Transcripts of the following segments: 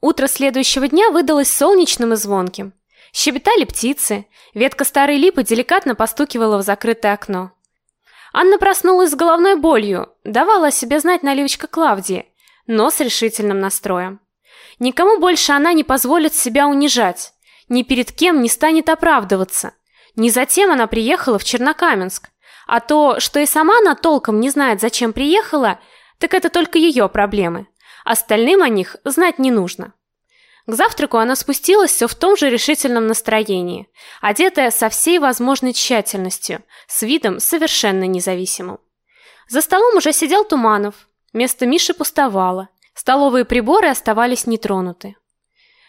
Утро следующего дня выдалось солнечным и звонким. Щебетали птицы, ветка старой липы деликатно постукивала в закрытое окно. Анна проснулась с головной болью, давала о себе знать наливочка Клавдии, но с решительным настроем. Никому больше она не позволит себя унижать, ни перед кем не станет оправдываться. Не затем она приехала в Чернокаменск, а то, что и сама она толком не знает, зачем приехала, так это только ее проблемы. Остальным о них знать не нужно. К завтраку она спустилась все в том же решительном настроении, одетая со всей возможной тщательностью, с видом совершенно независимым. За столом уже сидел Туманов. Место Миши пустовало. Столовые приборы оставались нетронуты.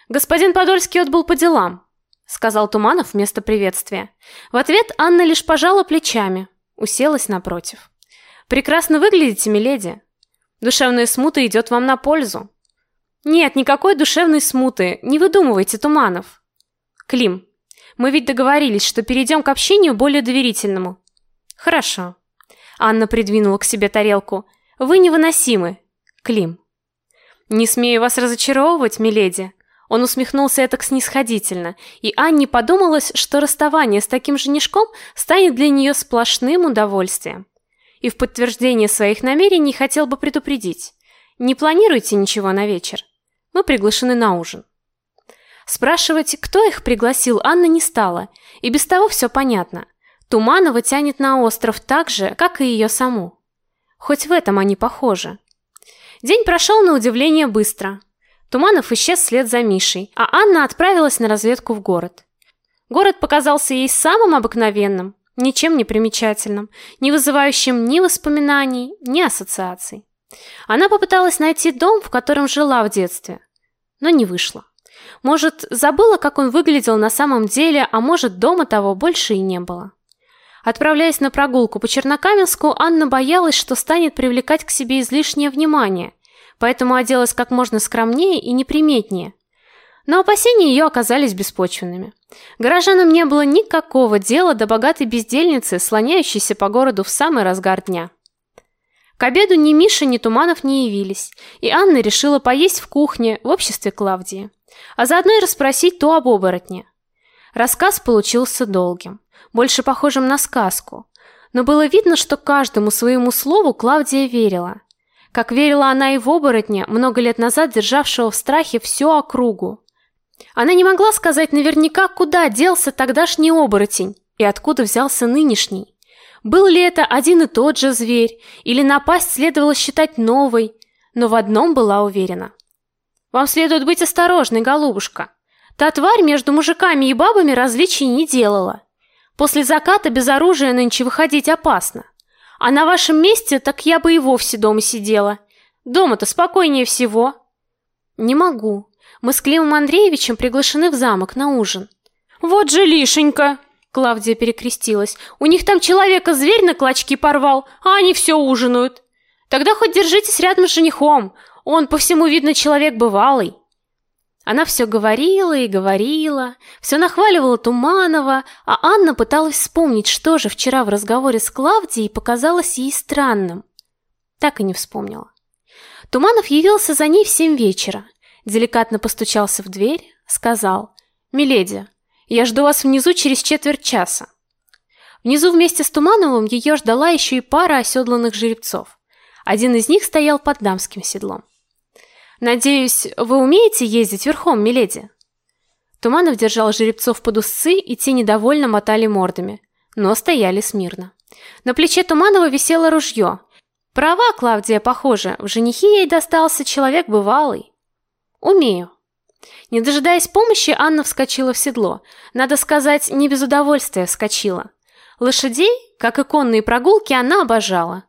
Господин Подольский отбыл по делам, сказал Туманов вместо приветствия. В ответ Анна лишь пожала плечами, уселась напротив. Прекрасно выглядите, миледи. Душевная смута идет вам на пользу. Нет, никакой душевной смуты. Не выдумывайте, Туманов. Клим, мы ведь договорились, что перейдем к общению более доверительному. Хорошо. Анна придвинула к себе тарелку. Вы невыносимы, Клим. Не смею вас разочаровывать, миледи. Он усмехнулся так снисходительно, и Анне подумалось, что расставание с таким женишком станет для нее сплошным удовольствием. И в подтверждение своих намерений хотел бы предупредить: не планируйте ничего на вечер. Мы приглашены на ужин. Спрашивать, кто их пригласил, Анна не стала, и без того все понятно. Туманова тянет на остров так же, как и ее саму. Хоть в этом они похожи. День прошел на удивление быстро. Туманов исчез вслед за Мишей, а Анна отправилась на разведку в город. Город показался ей самым обыкновенным, ничем не примечательным, не вызывающим ни воспоминаний, ни ассоциаций. Она попыталась найти дом, в котором жила в детстве, но не вышло. Может, забыла, как он выглядел на самом деле, а может, дома того больше и не было. Отправляясь на прогулку по Чернокаменску, Анна боялась, что станет привлекать к себе излишнее внимание, поэтому оделась как можно скромнее и неприметнее. Но опасения ее оказались беспочвенными. Горожанам не было никакого дела до богатой бездельницы, слоняющейся по городу в самый разгар дня. К обеду ни Миша, ни Туманов не явились, и Анна решила поесть в кухне в обществе Клавдии, а заодно и расспросить то об оборотне. Рассказ получился долгим, больше похожим на сказку, но было видно, что каждому своему слову Клавдия верила как верила она и в оборотня, много лет назад державшего в страхе всю округу. Она не могла сказать наверняка, куда делся тогдашний оборотень и откуда взялся нынешний. Был ли это один и тот же зверь, или напасть следовало считать новой, но в одном была уверена. Вам следует быть осторожной, голубушка. Та тварь между мужиками и бабами различий не делала. После заката без оружия нынче выходить опасно. А на вашем месте так я бы и вовсе дома сидела. Дома-то спокойнее всего. Не могу. Мы с Климом Андреевичем приглашены в замок на ужин. Вот же лишенька, Клавдия перекрестилась. У них там человека зверь на клочки порвал, а они все ужинают. Тогда хоть держитесь рядом с женихом. Он по всему видно человек бывалый. Она все говорила и говорила, все нахваливала Туманова, а Анна пыталась вспомнить, что же вчера в разговоре с Клавдией показалось ей странным. Так и не вспомнила. Туманов явился за ней в семь вечера, деликатно постучался в дверь, сказал «Миледи, я жду вас внизу через четверть часа». Внизу вместе с Тумановым ее ждала еще и пара оседланных жеребцов. Один из них стоял под дамским седлом. Надеюсь, вы умеете ездить верхом, миледи? Туманов держал жеребцов под узцы, и те недовольно мотали мордами, но стояли смирно. На плече Туманова висело ружье. Права, Клавдия, похоже, в женихи ей достался человек бывалый. Умею. Не дожидаясь помощи, Анна вскочила в седло. Надо сказать, не без удовольствия вскочила. Лошадей, как и конные прогулки, она обожала.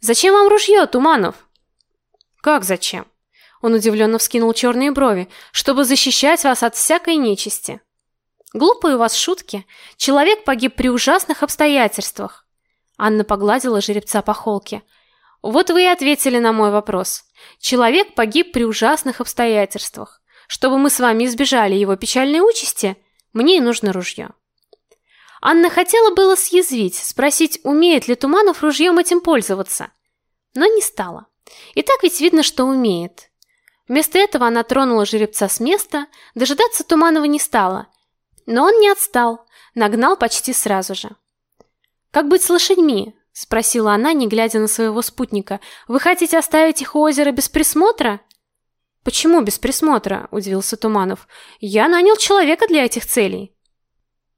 Зачем вам ружье, Туманов? Как зачем? Он удивленно вскинул черные брови, чтобы защищать вас от всякой нечисти. Глупые у вас шутки. Человек погиб при ужасных обстоятельствах. Анна погладила жеребца по холке. Вот вы и ответили на мой вопрос. Человек погиб при ужасных обстоятельствах. Чтобы мы с вами избежали его печальной участи, мне и нужно ружье. Анна хотела было съязвить, спросить, умеет ли Туманов ружьем этим пользоваться, но не стала. И так ведь видно, что умеет. Вместо этого она тронула жеребца с места, дожидаться Туманова не стала. Но он не отстал, нагнал почти сразу же. «Как быть с лошадьми?» – спросила она, не глядя на своего спутника. «Вы хотите оставить их у озера без присмотра?» «Почему без присмотра?» – удивился Туманов. «Я нанял человека для этих целей».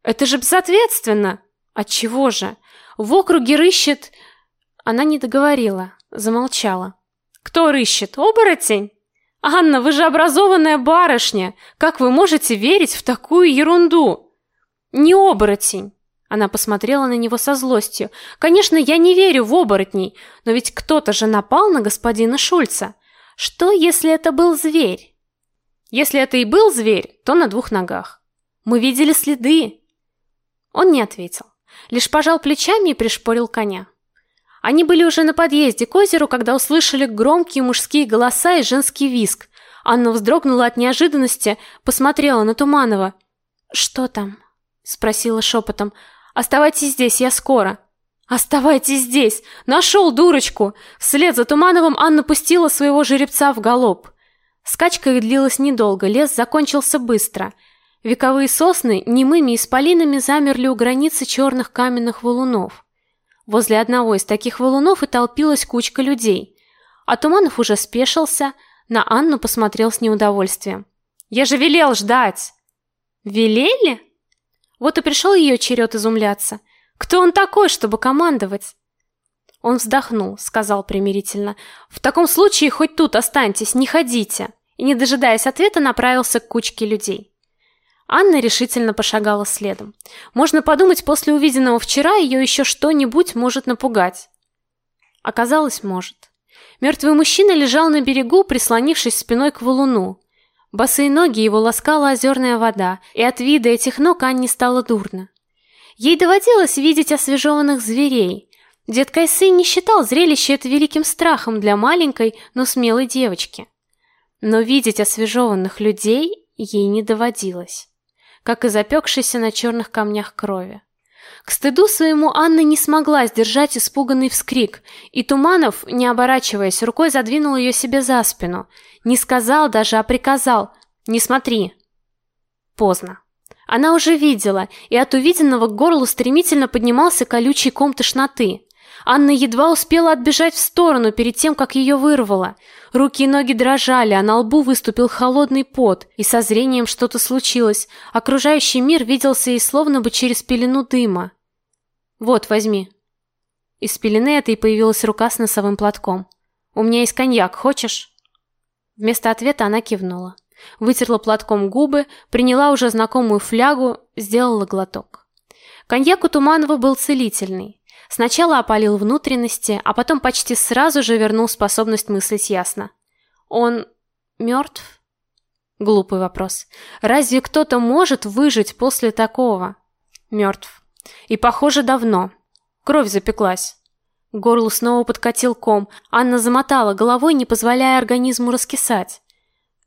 «Это же безответственно!» «Отчего же? В округе рыщет...» Она не договорила, замолчала. «Кто рыщет? Оборотень?» «Анна, вы же образованная барышня! Как вы можете верить в такую ерунду?» «Не оборотень!» Она посмотрела на него со злостью. «Конечно, я не верю в оборотней, но ведь кто-то же напал на господина Шульца. Что, если это был зверь?» «Если это и был зверь, то на двух ногах. Мы видели следы». Он не ответил, лишь пожал плечами и пришпорил коня. Они были уже на подъезде к озеру, когда услышали громкие мужские голоса и женский визг. Анна вздрогнула от неожиданности, посмотрела на Туманова. «Что там?» – спросила шепотом. «Оставайтесь здесь, я скоро». «Оставайтесь здесь! Нашел дурочку!» Вслед за Тумановым Анна пустила своего жеребца в галоп. Скачка их длилась недолго, лес закончился быстро. Вековые сосны немыми исполинами замерли у границы черных каменных валунов. Возле одного из таких валунов и толпилась кучка людей. А Туманов уже спешился, на Анну посмотрел с неудовольствием. «Я же велел ждать!» «Велели?» Вот и пришел ее черед изумляться. «Кто он такой, чтобы командовать?» Он вздохнул, сказал примирительно. «В таком случае хоть тут останьтесь, не ходите!» И, не дожидаясь ответа, направился к кучке людей. Анна решительно пошагала следом. Можно подумать, после увиденного вчера ее еще что-нибудь может напугать. Оказалось, может. Мертвый мужчина лежал на берегу, прислонившись спиной к валуну. Босые ноги его ласкала озерная вода, и от вида этих ног Анне стало дурно. Ей доводилось видеть освежеванных зверей. Дед Кайсы не считал зрелище это великим страхом для маленькой, но смелой девочки. Но видеть освежеванных людей ей не доводилось как и запекшейся на черных камнях крови. К стыду своему Анна не смогла сдержать испуганный вскрик, и Туманов, не оборачиваясь, рукой задвинул ее себе за спину. Не сказал даже, а приказал «Не смотри». Поздно. Она уже видела, и от увиденного к горлу стремительно поднимался колючий ком тошноты. Анна едва успела отбежать в сторону перед тем, как ее вырвало. Руки и ноги дрожали, а на лбу выступил холодный пот, и со зрением что-то случилось. Окружающий мир виделся ей словно бы через пелену дыма. «Вот, возьми». Из пелены этой появилась рука с носовым платком. «У меня есть коньяк, хочешь?» Вместо ответа она кивнула. Вытерла платком губы, приняла уже знакомую флягу, сделала глоток. Коньяк у Туманова был целительный. Сначала опалил внутренности, а потом почти сразу же вернул способность мыслить ясно. Он мертв? Глупый вопрос. Разве кто-то может выжить после такого? Мертв. И, похоже, давно. Кровь запеклась. К горлу снова подкатил ком. Анна замотала головой, не позволяя организму раскисать.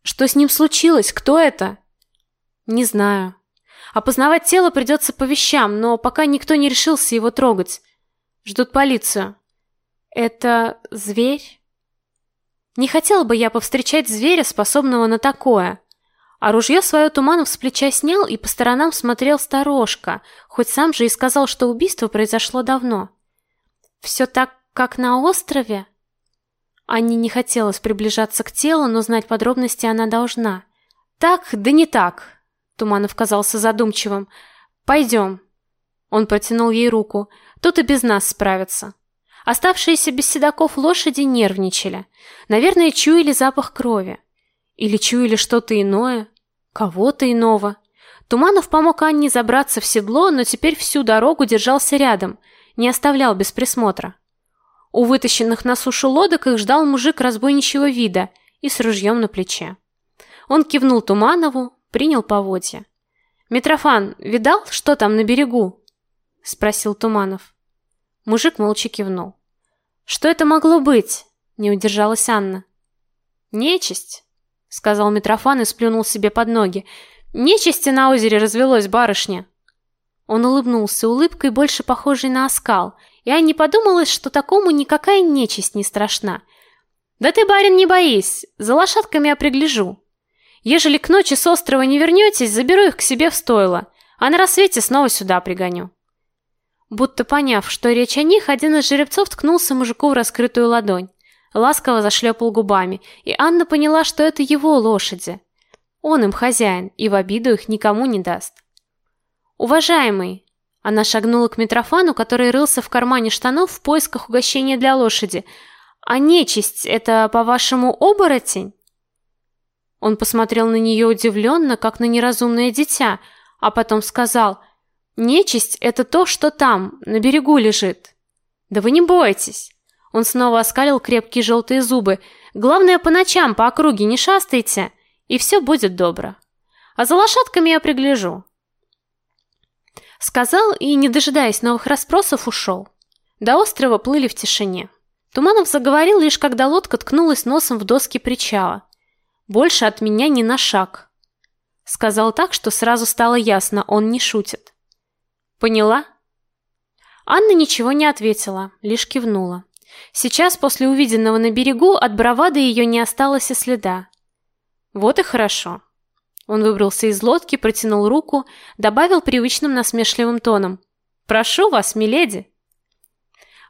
Что с ним случилось? Кто это? Не знаю. Опознавать тело придется по вещам, но пока никто не решился его трогать. Ждут полицию. Это зверь? Не хотела бы я повстречать зверя, способного на такое. А ружье свое Туманов с плеча снял и по сторонам смотрел сторожка, хоть сам же и сказал, что убийство произошло давно. Все так, как на острове? Анне не хотелось приближаться к телу, но знать подробности она должна. Так, да не так. Туманов казался задумчивым. Пойдем. Он протянул ей руку. Тут и без нас справятся. Оставшиеся без седаков лошади нервничали. Наверное, чуяли запах крови. Или чуяли что-то иное, кого-то иного. Туманов помог Анне забраться в седло, но теперь всю дорогу держался рядом, не оставлял без присмотра. У вытащенных на сушу лодок их ждал мужик разбойничьего вида и с ружьем на плече. Он кивнул Туманову, принял поводья. «Митрофан, видал, что там на берегу?» — спросил Туманов. Мужик молча кивнул. «Что это могло быть?» — не удержалась Анна. «Нечисть», — сказал Митрофан и сплюнул себе под ноги. «Нечисти на озере развелось, барышня». Он улыбнулся улыбкой, больше похожей на оскал, и Анне подумалось, что такому никакая нечисть не страшна. Да ты, барин, не боись, за лошадками я пригляжу. Ежели к ночи с острова не вернетесь, заберу их к себе в стойло, а на рассвете снова сюда пригоню. Будто поняв, что речь о них, один из жеребцов ткнулся мужику в раскрытую ладонь. Ласково зашлепал губами, и Анна поняла, что это его лошади. Он им хозяин, и в обиду их никому не даст. «Уважаемый!» Она шагнула к Митрофану, который рылся в кармане штанов в поисках угощения для лошади. «А нечисть — это, по-вашему, оборотень?» Он посмотрел на нее удивленно, как на неразумное дитя, а потом сказал — Нечисть — это то, что там, на берегу лежит. Да вы не бойтесь. Он снова оскалил крепкие желтые зубы. Главное, по ночам по округе не шастайте, и все будет добро. А за лошадками я пригляжу. Сказал и, не дожидаясь новых расспросов, ушел. До острова плыли в тишине. Туманов заговорил лишь когда лодка ткнулась носом в доски причала. Больше от меня ни на шаг. Сказал так, что сразу стало ясно, он не шутит. Поняла? Анна ничего не ответила, лишь кивнула. Сейчас, после увиденного на берегу, от бравады ее не осталось и следа. Вот и хорошо. Он выбрался из лодки, протянул руку, добавил привычным насмешливым тоном: "Прошу вас, миледи".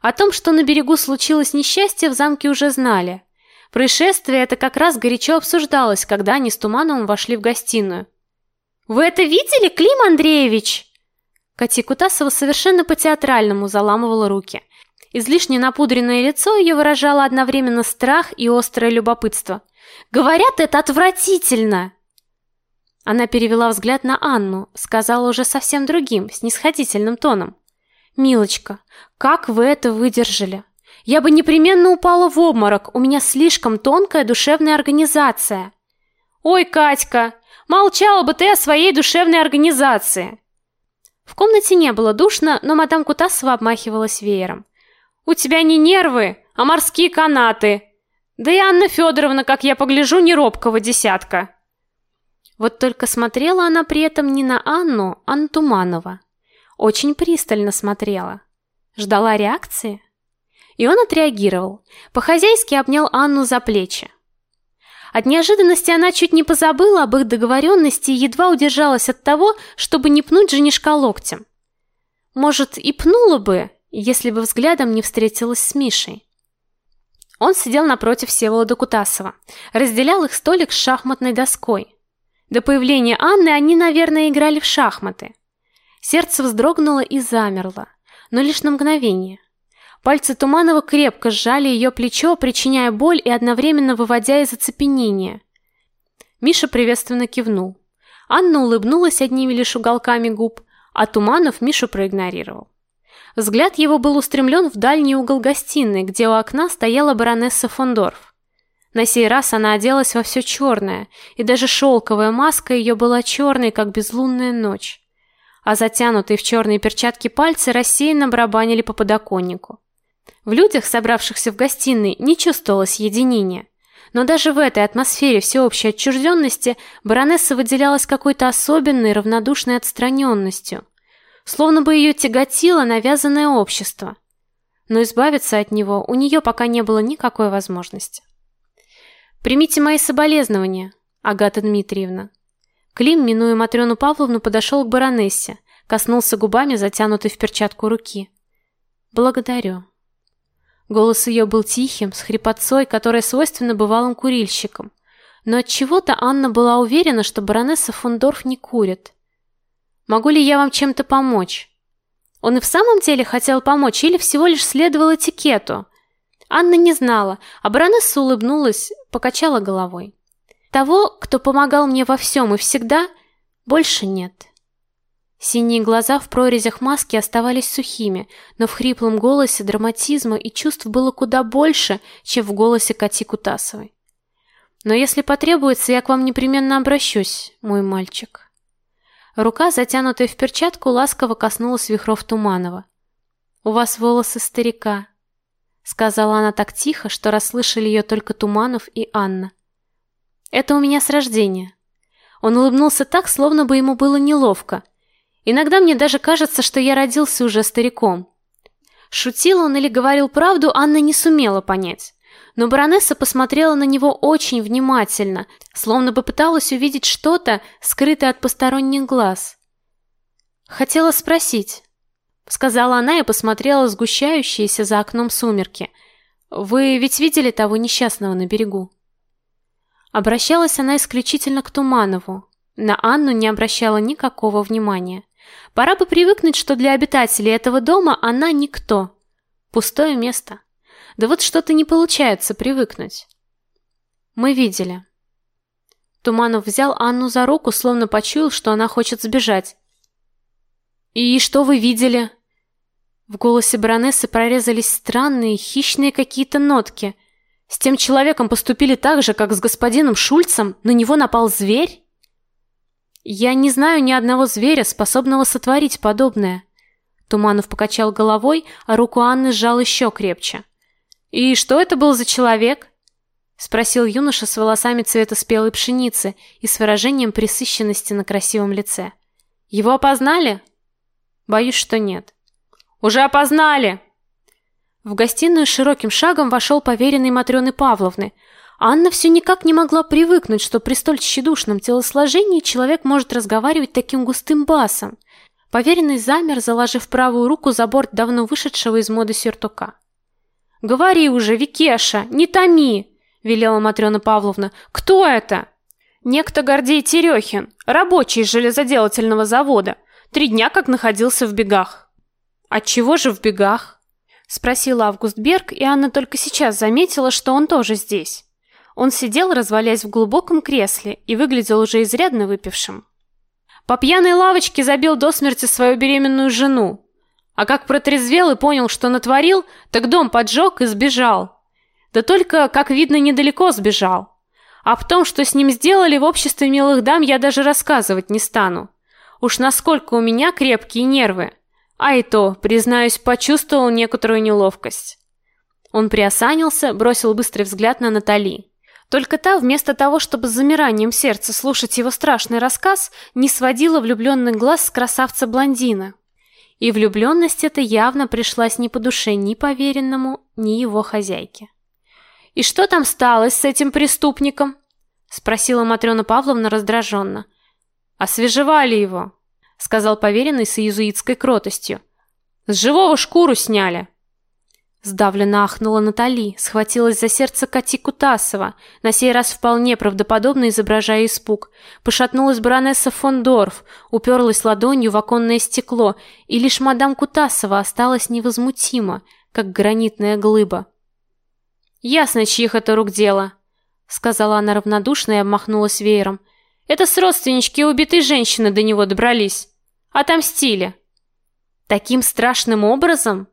О том, что на берегу случилось несчастье, в замке уже знали. Происшествие это как раз горячо обсуждалось, когда они с Тумановым вошли в гостиную. Вы это видели, Клим Андреевич? Кати Кутасова совершенно по-театральному заламывала руки. Излишне напудренное лицо ее выражало одновременно страх и острое любопытство. «Говорят, это отвратительно!» Она перевела взгляд на Анну, сказала уже совсем другим, снисходительным тоном. «Милочка, как вы это выдержали? Я бы непременно упала в обморок, у меня слишком тонкая душевная организация». «Ой, Катька, молчала бы ты о своей душевной организации!» В комнате не было душно, но мадам Кутасова обмахивалась веером. «У тебя не нервы, а морские канаты. Да и Анна Федоровна, как я погляжу, не робкого десятка». Вот только смотрела она при этом не на Анну, а на Туманова. Очень пристально смотрела. Ждала реакции. И он отреагировал. По-хозяйски обнял Анну за плечи. От неожиданности она чуть не позабыла об их договоренности и едва удержалась от того, чтобы не пнуть женишка локтем. Может, и пнула бы, если бы взглядом не встретилась с Мишей. Он сидел напротив Всеволода Кутасова, разделял их столик с шахматной доской. До появления Анны они, наверное, играли в шахматы. Сердце вздрогнуло и замерло, но лишь на мгновение. Пальцы Туманова крепко сжали ее плечо, причиняя боль и одновременно выводя из оцепенения. Миша приветственно кивнул. Анна улыбнулась одними лишь уголками губ, а Туманов Мишу проигнорировал. Взгляд его был устремлен в дальний угол гостиной, где у окна стояла баронесса Фондорф. На сей раз она оделась во все черное, и даже шелковая маска ее была черной, как безлунная ночь. А затянутые в черные перчатки пальцы рассеянно барабанили по подоконнику. В людях, собравшихся в гостиной, не чувствовалось единения. Но даже в этой атмосфере всеобщей отчужденности баронесса выделялась какой-то особенной равнодушной отстраненностью, словно бы ее тяготило навязанное общество. Но избавиться от него у нее пока не было никакой возможности. Примите мои соболезнования, Агата Дмитриевна. Клим, минуя Матрёну Павловну, подошел к баронессе, коснулся губами затянутой в перчатку руки. Благодарю. Голос ее был тихим, с хрипотцой, которая свойственна бывалым курильщикам. Но от чего-то Анна была уверена, что баронесса фон Дорф не курит. Могу ли я вам чем-то помочь? Он и в самом деле хотел помочь или всего лишь следовал этикету? Анна не знала, а баронесса улыбнулась, покачала головой. Того, кто помогал мне во всем и всегда, больше нет. Синие глаза в прорезях маски оставались сухими, но в хриплом голосе драматизма и чувств было куда больше, чем в голосе Кати Кутасовой. Но если потребуется, я к вам непременно обращусь, мой мальчик. Рука, затянутая в перчатку, ласково коснулась вихров Туманова. У вас волосы старика, сказала она так тихо, что расслышали ее только Туманов и Анна. Это у меня с рождения. Он улыбнулся так, словно бы ему было неловко Иногда мне даже кажется, что я родился уже стариком. Шутил он или говорил правду, Анна не сумела понять. но баронесса посмотрела на него очень внимательно, словно бы пыталась увидеть что-то, скрытое от посторонних глаз. Хотела спросить, сказала она и посмотрела сгущающиеся за окном сумерки. Вы ведь видели того несчастного на берегу? Обращалась она исключительно к Туманову. На Анну не обращала никакого внимания. Пора бы привыкнуть, что для обитателей этого дома она никто. Пустое место. Да вот что-то не получается привыкнуть. Мы видели. Туманов взял Анну за руку, словно почуял, что она хочет сбежать. «И что вы видели?» В голосе баронессы прорезались странные, хищные какие-то нотки. С тем человеком поступили так же, как с господином Шульцем, на него напал зверь? Я не знаю ни одного зверя, способного сотворить подобное. Туманов покачал головой, а руку Анны сжал еще крепче. И что это был за человек? спросил юноша с волосами цвета спелой пшеницы и с выражением пресыщенности на красивом лице. Его опознали? Боюсь, что нет. Уже опознали. В гостиную широким шагом вошел поверенный Матрёны Павловны. Анна все никак не могла привыкнуть, что при столь тщедушном телосложении человек может разговаривать таким густым басом. Поверенный замер, заложив правую руку за борт давно вышедшего из моды сюртука. «Говори уже, Викеша, не томи!» – велела Матрёна Павловна. «Кто это?» «Некто Гордей Терехин, рабочий железоделательного завода. Три дня как находился в бегах». От чего же в бегах? спросил Август Берг, и Анна только сейчас заметила, что он тоже здесь. Он сидел, развалясь в глубоком кресле, и выглядел уже изрядно выпившим. По пьяной лавочке забил до смерти свою беременную жену. А как протрезвел и понял, что натворил, так дом поджег и сбежал. Да только, как видно, недалеко сбежал. А в том, что с ним сделали в обществе милых дам, я даже рассказывать не стану. Уж насколько у меня крепкие нервы. А и то, признаюсь, почувствовал некоторую неловкость. Он приосанился, бросил быстрый взгляд на Натали. Только та, вместо того, чтобы с замиранием сердца слушать его страшный рассказ, не сводила влюбленный глаз с красавца-блондина. И влюбленность эта явно пришлась не по душе ни поверенному, ни его хозяйке. «И что там сталось с этим преступником?» — спросила Матрена Павловна раздраженно. «Освежевали его», сказал поверенный с иезуитской кротостью. С живого шкуру сняли. Сдавленно ахнула Натали, схватилась за сердце Кати Кутасова, на сей раз вполне правдоподобно изображая испуг. Пошатнулась баронесса фон Дорф, уперлась ладонью в оконное стекло, и лишь мадам Кутасова осталась невозмутима, как гранитная глыба. «Ясно, чьих это рук дело», — сказала она равнодушно и обмахнулась веером. «Это с родственнички убитой женщины до него добрались». Отомстили. Таким страшным образом?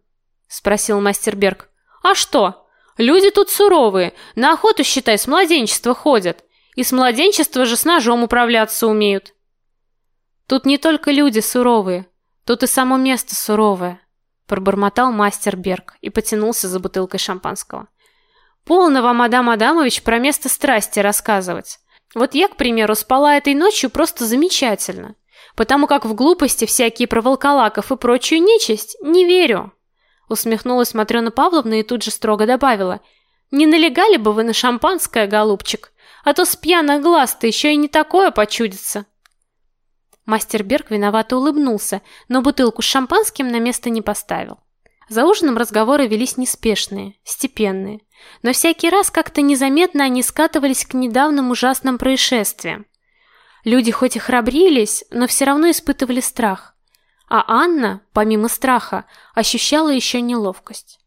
спросил мастер Берг. А что? Люди тут суровые, на охоту, считай, с младенчества ходят. И с младенчества же с ножом управляться умеют. Тут не только люди суровые, тут и само место суровое, пробормотал мастер Берг и потянулся за бутылкой шампанского. Полно вам, Адам Адамович, про место страсти рассказывать. Вот я, к примеру, спала этой ночью просто замечательно потому как в глупости всякие про волколаков и прочую нечисть не верю. Усмехнулась Матрёна Павловна и тут же строго добавила: "Не налегали бы вы на шампанское, голубчик, а то с пьяных глаз-то еще и не такое почудится". Мастер Берг виновато улыбнулся, но бутылку с шампанским на место не поставил. За ужином разговоры велись неспешные, степенные, но всякий раз как-то незаметно они скатывались к недавним ужасным происшествиям. Люди хоть и храбрились, но все равно испытывали страх. А Анна, помимо страха, ощущала еще неловкость.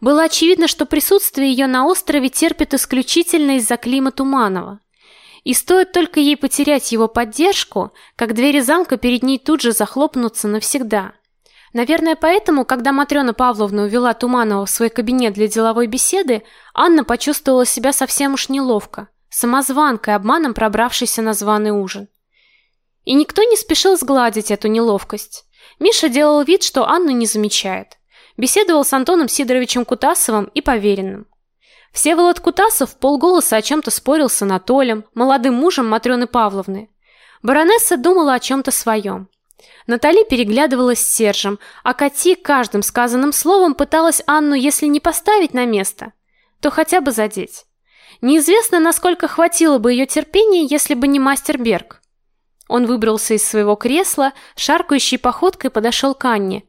Было очевидно, что присутствие ее на острове терпит исключительно из-за Клима Туманова. И стоит только ей потерять его поддержку, как двери замка перед ней тут же захлопнутся навсегда. Наверное, поэтому, когда Матрёна Павловна увела Туманова в свой кабинет для деловой беседы, Анна почувствовала себя совсем уж неловко самозванкой, обманом пробравшейся на званый ужин. И никто не спешил сгладить эту неловкость. Миша делал вид, что Анну не замечает. Беседовал с Антоном Сидоровичем Кутасовым и поверенным. Всеволод Кутасов полголоса о чем-то спорил с Анатолием, молодым мужем Матрёны Павловны. Баронесса думала о чем-то своем. Натали переглядывалась с Сержем, а Кати каждым сказанным словом пыталась Анну, если не поставить на место, то хотя бы задеть. Неизвестно, насколько хватило бы ее терпения, если бы не мастер Берг. Он выбрался из своего кресла, шаркающей походкой подошел к Анне.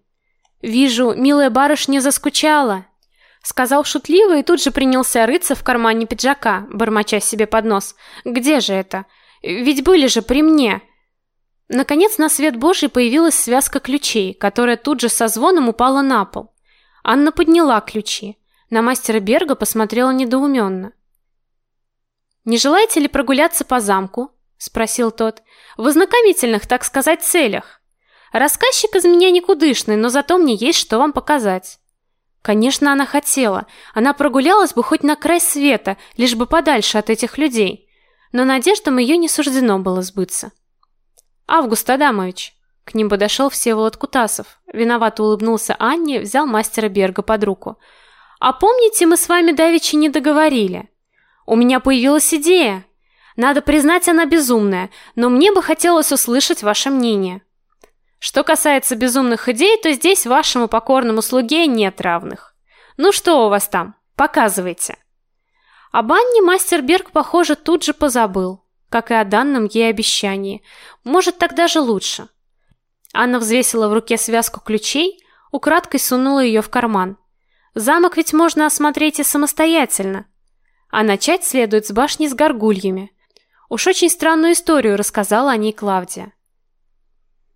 «Вижу, милая барышня заскучала», — сказал шутливо и тут же принялся рыться в кармане пиджака, бормоча себе под нос. «Где же это? Ведь были же при мне». Наконец на свет Божий появилась связка ключей, которая тут же со звоном упала на пол. Анна подняла ключи. На мастера Берга посмотрела недоуменно. «Не желаете ли прогуляться по замку?» — спросил тот. «В ознакомительных, так сказать, целях. Рассказчик из меня никудышный, но зато мне есть что вам показать». Конечно, она хотела. Она прогулялась бы хоть на край света, лишь бы подальше от этих людей. Но надеждам ее не суждено было сбыться. «Август Адамович!» К ним подошел Всеволод Кутасов. Виновато улыбнулся Анне, взял мастера Берга под руку. «А помните, мы с вами давеча не договорили?» У меня появилась идея. Надо признать, она безумная, но мне бы хотелось услышать ваше мнение. Что касается безумных идей, то здесь вашему покорному слуге нет равных. Ну что у вас там? Показывайте. О банне мастер Берг, похоже, тут же позабыл, как и о данном ей обещании. Может, так даже лучше. Анна взвесила в руке связку ключей, украдкой сунула ее в карман. Замок ведь можно осмотреть и самостоятельно. А начать следует с башни с горгульями. Уж очень странную историю рассказала о ней Клавдия.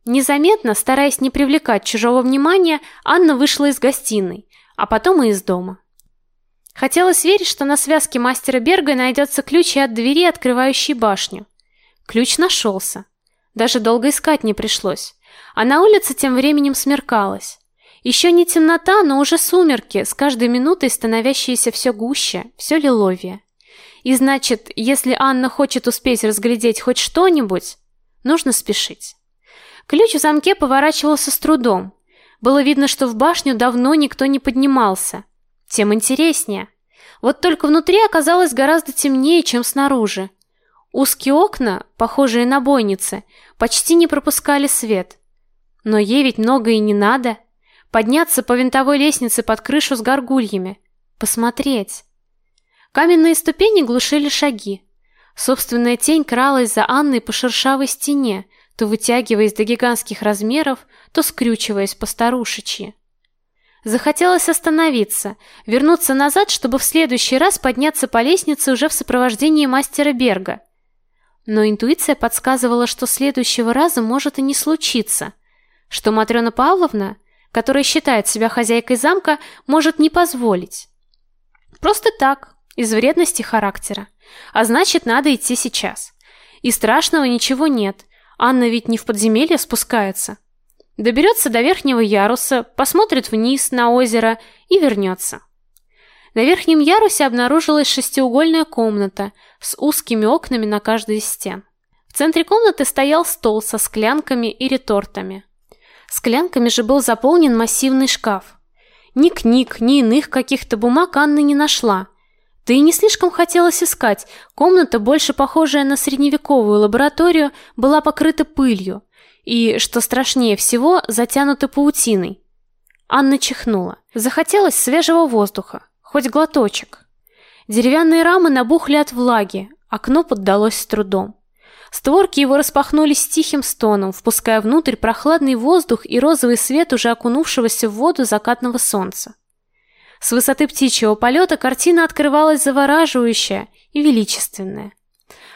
Незаметно, стараясь не привлекать чужого внимания, Анна вышла из гостиной, а потом и из дома. Хотелось верить, что на связке мастера Берга найдется ключ и от двери, открывающей башню. Ключ нашелся. Даже долго искать не пришлось. А на улице тем временем смеркалось. Еще не темнота, но уже сумерки, с каждой минутой становящиеся все гуще, все лиловее. И значит, если Анна хочет успеть разглядеть хоть что-нибудь, нужно спешить. Ключ в замке поворачивался с трудом. Было видно, что в башню давно никто не поднимался. Тем интереснее. Вот только внутри оказалось гораздо темнее, чем снаружи. Узкие окна, похожие на бойницы, почти не пропускали свет. Но ей ведь много и не надо подняться по винтовой лестнице под крышу с горгульями, посмотреть. Каменные ступени глушили шаги. Собственная тень кралась за Анной по шершавой стене, то вытягиваясь до гигантских размеров, то скрючиваясь по старушечьи. Захотелось остановиться, вернуться назад, чтобы в следующий раз подняться по лестнице уже в сопровождении мастера Берга. Но интуиция подсказывала, что следующего раза может и не случиться, что Матрёна Павловна которая считает себя хозяйкой замка, может не позволить. Просто так, из вредности характера. А значит, надо идти сейчас. И страшного ничего нет. Анна ведь не в подземелье спускается. Доберется до верхнего яруса, посмотрит вниз на озеро и вернется. На верхнем ярусе обнаружилась шестиугольная комната с узкими окнами на каждой из стен. В центре комнаты стоял стол со склянками и ретортами. Склянками же был заполнен массивный шкаф. Ни книг, ни иных каких-то бумаг Анна не нашла. Да и не слишком хотелось искать. Комната, больше похожая на средневековую лабораторию, была покрыта пылью и, что страшнее всего, затянута паутиной. Анна чихнула. Захотелось свежего воздуха, хоть глоточек. Деревянные рамы набухли от влаги, окно поддалось с трудом. Створки его распахнулись с тихим стоном, впуская внутрь прохладный воздух и розовый свет уже окунувшегося в воду закатного солнца. С высоты птичьего полета картина открывалась завораживающая и величественная.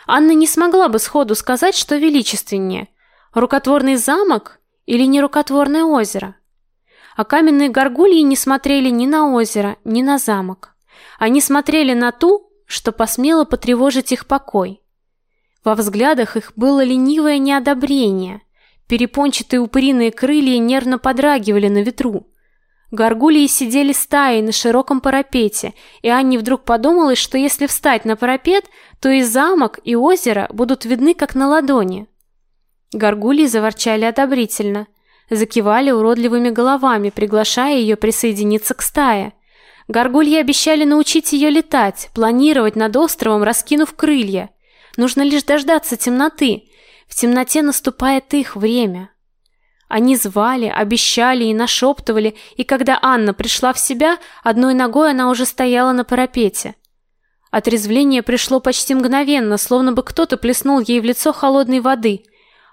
Анна не смогла бы сходу сказать, что величественнее – рукотворный замок или нерукотворное озеро. А каменные горгульи не смотрели ни на озеро, ни на замок. Они смотрели на ту, что посмела потревожить их покой – во взглядах их было ленивое неодобрение. Перепончатые упыриные крылья нервно подрагивали на ветру. Горгульи сидели стаей на широком парапете, и Анне вдруг подумалось, что если встать на парапет, то и замок, и озеро будут видны как на ладони. Горгульи заворчали одобрительно, закивали уродливыми головами, приглашая ее присоединиться к стае. Горгульи обещали научить ее летать, планировать над островом, раскинув крылья. Нужно лишь дождаться темноты. В темноте наступает их время. Они звали, обещали и нашептывали, и когда Анна пришла в себя, одной ногой она уже стояла на парапете. Отрезвление пришло почти мгновенно, словно бы кто-то плеснул ей в лицо холодной воды.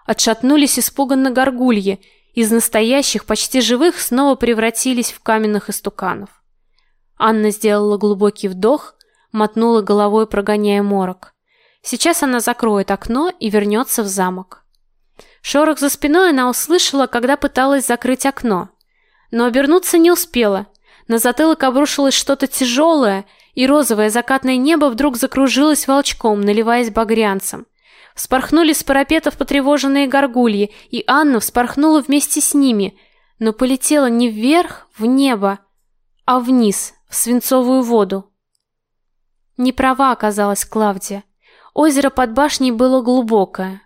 Отшатнулись испуганно горгульи, из настоящих, почти живых, снова превратились в каменных истуканов. Анна сделала глубокий вдох, мотнула головой, прогоняя морок. Сейчас она закроет окно и вернется в замок. Шорох за спиной она услышала, когда пыталась закрыть окно. Но обернуться не успела. На затылок обрушилось что-то тяжелое, и розовое закатное небо вдруг закружилось волчком, наливаясь багрянцем. Вспорхнули с парапетов потревоженные горгульи, и Анна вспорхнула вместе с ними, но полетела не вверх, в небо, а вниз, в свинцовую воду. Не права оказалась Клавдия. Озеро под башней было глубокое.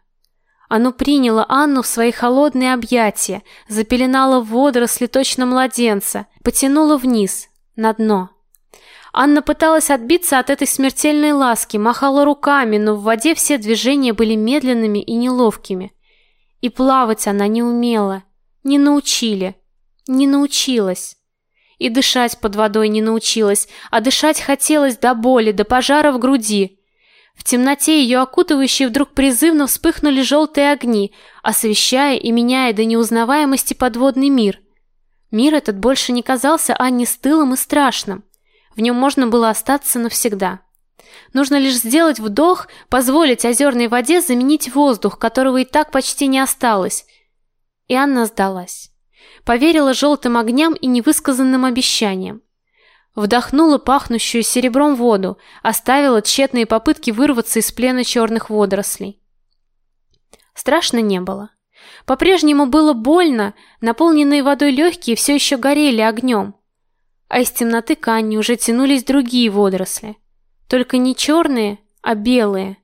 Оно приняло Анну в свои холодные объятия, запеленало в водоросли точно младенца, потянуло вниз, на дно. Анна пыталась отбиться от этой смертельной ласки, махала руками, но в воде все движения были медленными и неловкими. И плавать она не умела, не научили, не научилась. И дышать под водой не научилась, а дышать хотелось до боли, до пожара в груди. В темноте ее окутывающие вдруг призывно вспыхнули желтые огни, освещая и меняя до неузнаваемости подводный мир. Мир этот больше не казался Анне стылым и страшным. В нем можно было остаться навсегда. Нужно лишь сделать вдох, позволить озерной воде заменить воздух, которого и так почти не осталось. И Анна сдалась. Поверила желтым огням и невысказанным обещаниям. Вдохнула пахнущую серебром воду, оставила тщетные попытки вырваться из плена черных водорослей. Страшно не было. По-прежнему было больно, наполненные водой легкие все еще горели огнем. А из темноты к уже тянулись другие водоросли. Только не черные, а белые.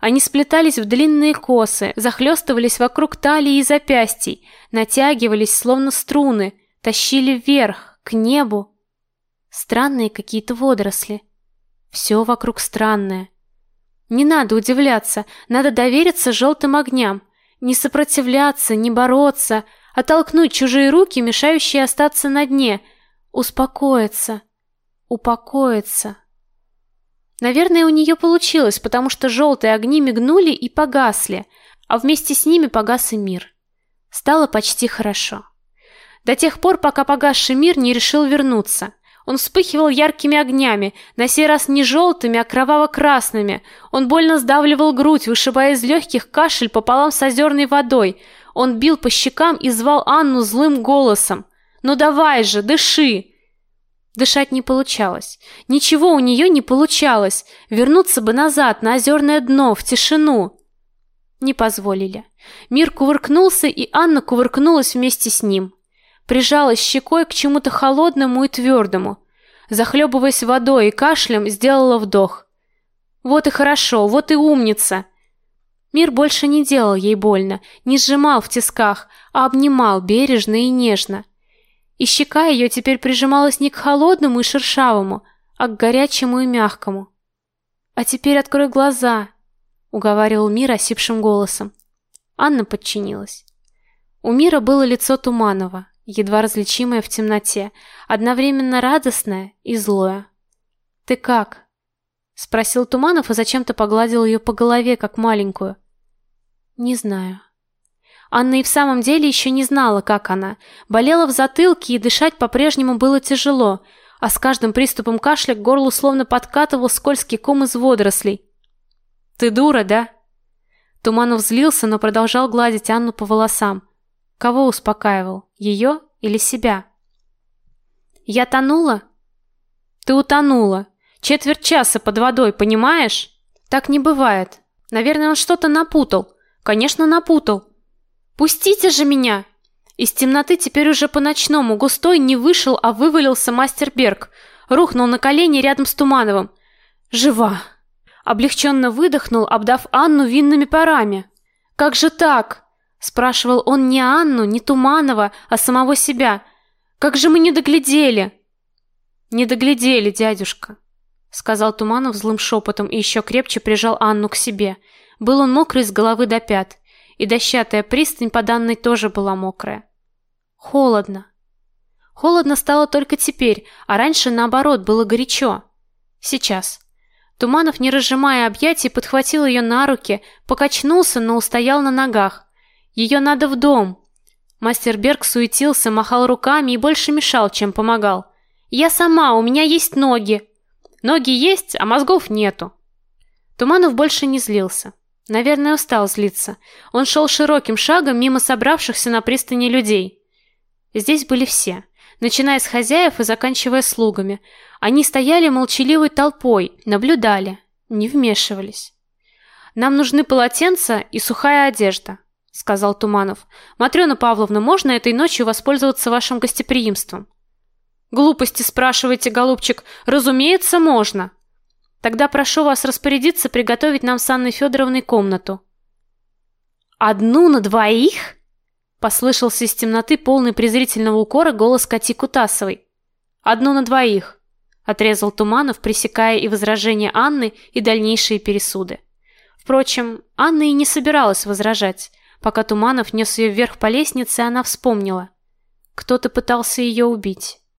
Они сплетались в длинные косы, захлестывались вокруг талии и запястий, натягивались словно струны, тащили вверх, к небу, Странные какие-то водоросли. Все вокруг странное. Не надо удивляться, надо довериться желтым огням, не сопротивляться, не бороться, оттолкнуть чужие руки, мешающие остаться на дне, успокоиться, упокоиться. Наверное, у нее получилось, потому что желтые огни мигнули и погасли, а вместе с ними погас и мир. Стало почти хорошо. До тех пор, пока погасший мир не решил вернуться. Он вспыхивал яркими огнями, на сей раз не желтыми, а кроваво-красными. Он больно сдавливал грудь, вышибая из легких кашель пополам с озерной водой. Он бил по щекам и звал Анну злым голосом. «Ну давай же, дыши!» Дышать не получалось. Ничего у нее не получалось. Вернуться бы назад, на озерное дно, в тишину. Не позволили. Мир кувыркнулся, и Анна кувыркнулась вместе с ним прижалась щекой к чему-то холодному и твердому. Захлебываясь водой и кашлем, сделала вдох. Вот и хорошо, вот и умница. Мир больше не делал ей больно, не сжимал в тисках, а обнимал бережно и нежно. И щека ее теперь прижималась не к холодному и шершавому, а к горячему и мягкому. А теперь открой глаза, уговаривал Мир осипшим голосом. Анна подчинилась. У Мира было лицо Туманова, едва различимое в темноте, одновременно радостное и злое. «Ты как?» — спросил Туманов и зачем-то погладил ее по голове, как маленькую. «Не знаю». Анна и в самом деле еще не знала, как она. Болела в затылке, и дышать по-прежнему было тяжело, а с каждым приступом кашля к горлу словно подкатывал скользкий ком из водорослей. «Ты дура, да?» Туманов злился, но продолжал гладить Анну по волосам. Кого успокаивал? Ее или себя? Я тонула? Ты утонула. Четверть часа под водой, понимаешь? Так не бывает. Наверное, он что-то напутал. Конечно, напутал. Пустите же меня. Из темноты теперь уже по-ночному густой не вышел, а вывалился мастер Берг. Рухнул на колени рядом с Тумановым. Жива. Облегченно выдохнул, обдав Анну винными парами. Как же так? Спрашивал он не Анну, не Туманова, а самого себя. Как же мы не доглядели? Не доглядели, дядюшка, сказал Туманов злым шепотом и еще крепче прижал Анну к себе. Был он мокрый с головы до пят, и дощатая пристань по данной тоже была мокрая. Холодно. Холодно стало только теперь, а раньше наоборот было горячо. Сейчас. Туманов, не разжимая объятий, подхватил ее на руки, покачнулся, но устоял на ногах. Ее надо в дом. Мастер Берг суетился, махал руками и больше мешал, чем помогал. Я сама, у меня есть ноги. Ноги есть, а мозгов нету. Туманов больше не злился. Наверное, устал злиться. Он шел широким шагом мимо собравшихся на пристани людей. Здесь были все, начиная с хозяев и заканчивая слугами. Они стояли молчаливой толпой, наблюдали, не вмешивались. Нам нужны полотенца и сухая одежда, сказал Туманов. Матрёна Павловна, можно этой ночью воспользоваться вашим гостеприимством? Глупости спрашиваете, голубчик. Разумеется, можно. Тогда прошу вас распорядиться приготовить нам с Анной Федоровной комнату. Одну на двоих? Послышался из темноты полный презрительного укора голос Кати Кутасовой. Одну на двоих, отрезал Туманов, пресекая и возражения Анны, и дальнейшие пересуды. Впрочем, Анна и не собиралась возражать. Пока Туманов нес ее вверх по лестнице, она вспомнила. Кто-то пытался ее убить.